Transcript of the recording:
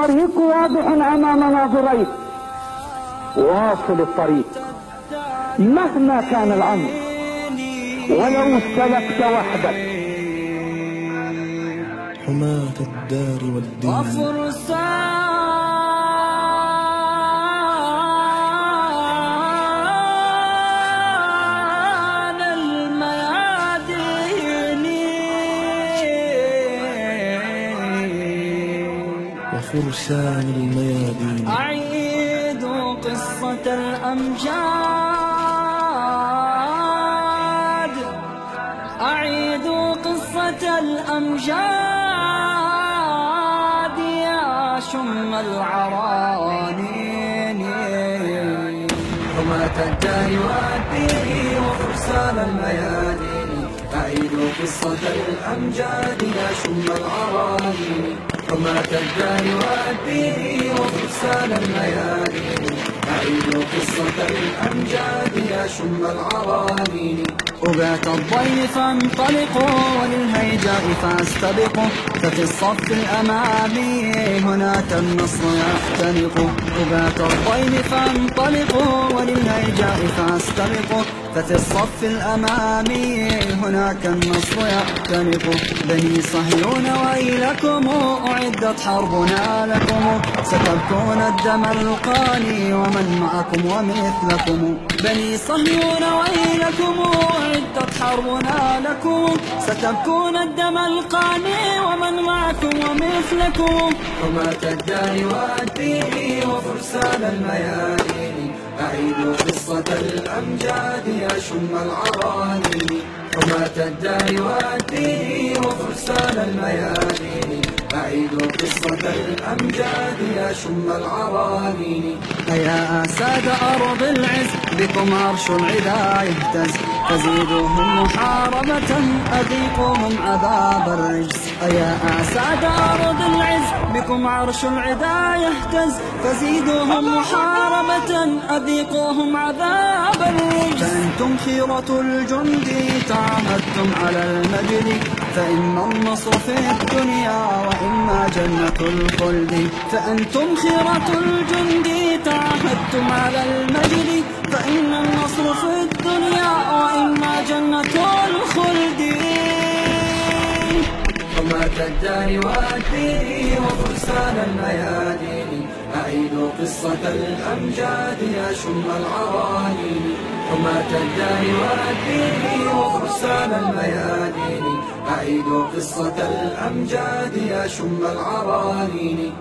الطريق واضح أمام ناظريك واصل الطريق. مهما كان الأمر ولو سلكت وحدك. حماة الدار والدين. وفرسان وفرسان الميادين. أعيد قصة الأمجاد. أعيد قصة الأمجاد يا شم العرانين. حماة الدار والدين وفرسان الميادين. أعيدوا قصة الأمجاد يا شم العرانين حماة الدار والدين وفرسان الميادين. أعيدوا قصة الأمجاد يا شم العرانين أبات الضيف فانطلقوا وللهيجاء فاستبقوا. ففي الصف الأمامي هناك النصر يختنق أبات الضيف فانطلقوا وللهيجاء فاستبقوا. ففي الصف الأمامي. هناك النصر يختنق بني صهيون ويلكم أعدت حربنا لكم. ستبكون الدم القاني ومن معكم ومثلكم. بني صهيون ويلكم أعدت حربنا لكم. ستبكون الدم القاني ومن معكم ومثلكم. حماة الدار والدين وفرسان الميادين. أعيدوا قصة الأمجاد يا شم العرانين حماة الدار والدين وفرسان الميادين. أعيدوا قصة الأمجاد يا شم العرانين يا أساد أرض العز بكم عرش العدا يهتز. فزيدوهم محاربة أذيقوهم عذاب الرجس يا أساد أرض العز بكم عرش العدا يهتز. فزيدوهم محاربة أذيقوهم عذاب الرجس فأنتم خيرة الجند تعاهدتم على المجد. فإما النصر في الدنيا وإما جنة الخلد. فأنتم خيرة الجند تعاهدتم على المجد. فإن النصر في الدنيا وإما جنة الخلد حماة الدار والدين وفرسان الميادين. أعيدوا قصة الأمجاد يا شم العرانين حماة الدار والدين وفرسان الميادين. أعيدوا قصة الأمجاد يا شم العرانين